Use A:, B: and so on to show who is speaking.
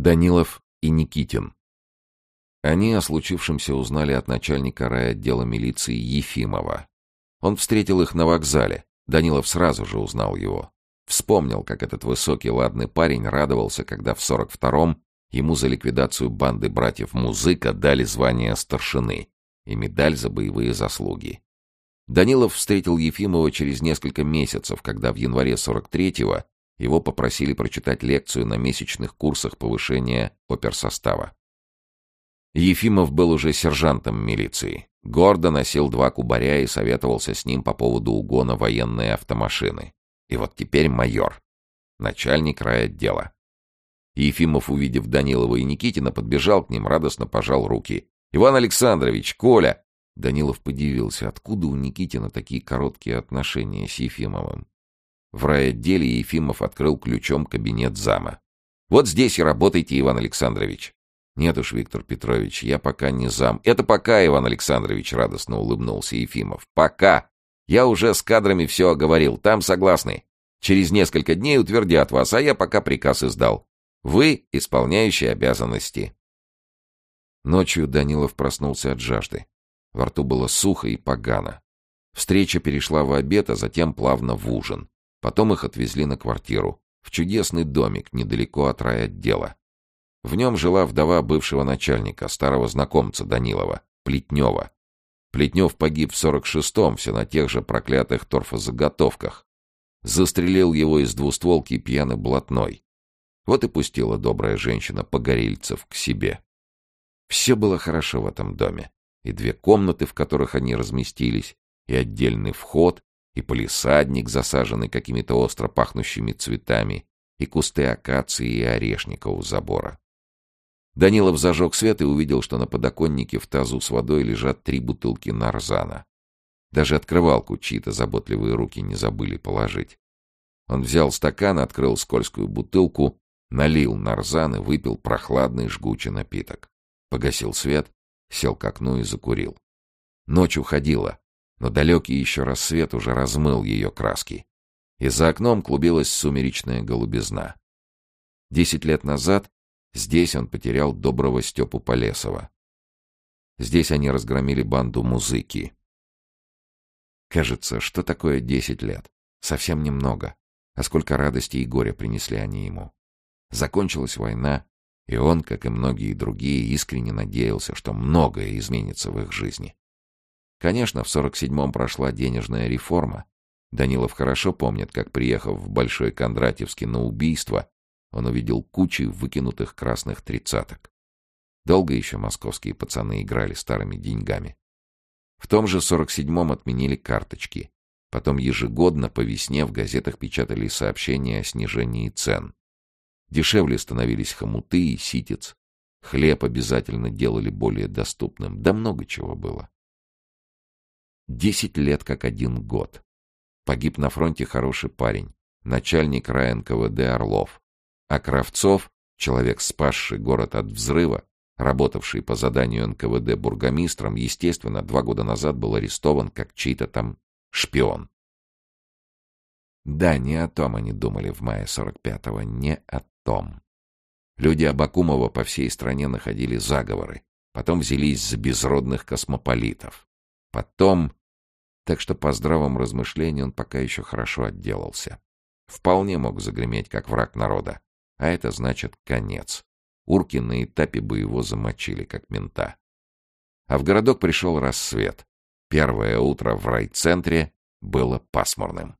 A: Данилов и Никитин. Они о случившемся узнали от начальника райотдела милиции Ефимова. Он встретил их на вокзале. Данилов сразу же узнал его. Вспомнил, как этот высокий ладный парень радовался, когда в 42-м ему за ликвидацию банды братьев Музыка дали звание старшины и медаль за боевые заслуги. Данилов встретил Ефимова через несколько месяцев, когда в январе 43-го его попросили прочитать лекцию на месячных курсах повышения оперсостава. Ефимов был уже сержантом милиции. Гордо носил два кубаря и советовался с ним по поводу угона военной автомашины. И вот теперь майор, начальник райотдела. Ефимов, увидев Данилова и Никитина, подбежал к ним, радостно пожал руки. «Иван Александрович! Коля!» Данилов подивился, откуда у Никитина такие короткие отношения с Ефимовым. В райотделе Ефимов открыл ключом кабинет зама. «Вот здесь и работайте, Иван Александрович». «Нет уж, Виктор Петрович, я пока не зам». «Это пока, Иван Александрович», — радостно улыбнулся Ефимов. «Пока. Я уже с кадрами все оговорил, там согласны. Через несколько дней утвердят вас, а я пока приказ издал. Вы — исполняющий обязанности». Ночью Данилов проснулся от жажды. Во рту было сухо и погано. Встреча перешла в обед, а затем плавно в ужин. Потом их отвезли на квартиру, в чудесный домик недалеко от райотдела. В нем жила вдова бывшего начальника, старого знакомца Данилова, Плетнева. Плетнев погиб в 46-м, все на тех же проклятых торфозаготовках. Застрелил его из двустволки пьяный блатной. Вот и пустила добрая женщина Погорельцев к себе. Все было хорошо в этом доме. И две комнаты, в которых они разместились, и отдельный вход, и полисадник, засаженный какими-то остро пахнущими цветами, и кусты акации и орешника у забора. Данилов зажег свет и увидел, что на подоконнике в тазу с водой лежат три бутылки нарзана. Даже открывалку чьи-то заботливые руки не забыли положить. Он взял стакан, открыл скользкую бутылку, налил нарзан и выпил прохладный жгучий напиток. Погасил свет, сел к окну и закурил. Ночь уходила, но далекий еще рассвет уже размыл ее краски. И за окном клубилась сумеречная голубизна. Десять лет назад Здесь он потерял доброго Степу Полесова. Здесь они разгромили банду музыки. Кажется, что такое десять лет? Совсем немного. А сколько радости и горя принесли они ему. Закончилась война, и он, как и многие другие, искренне надеялся, что многое изменится в их жизни. Конечно, в 47-м прошла денежная реформа. Данилов хорошо помнит, как, приехав в Большой Кондратьевский на убийство, он увидел кучи выкинутых красных тридцаток. Долго еще московские пацаны играли старыми деньгами. В том же 47-м отменили карточки. Потом ежегодно по весне в газетах печатали сообщения о снижении цен. Дешевле становились хомуты и ситец. Хлеб обязательно делали более доступным. Да много чего было. Десять лет как один год. Погиб на фронте хороший парень, начальник РайНКВД Орлов. А Кравцов, человек, спасший город от взрыва, работавший по заданию НКВД бургомистром, естественно, два года назад был арестован как чей-то там шпион. Да, не о том они думали в мае 45-го, не о том. Люди Абакумова по всей стране находили заговоры, потом взялись за безродных космополитов. Потом... Так что по здравому размышлению он пока еще хорошо отделался. Вполне мог загреметь, как враг народа. А это значит конец. Урки на этапе бы его замочили, как мента. А в городок пришел рассвет. Первое утро в райцентре было пасмурным.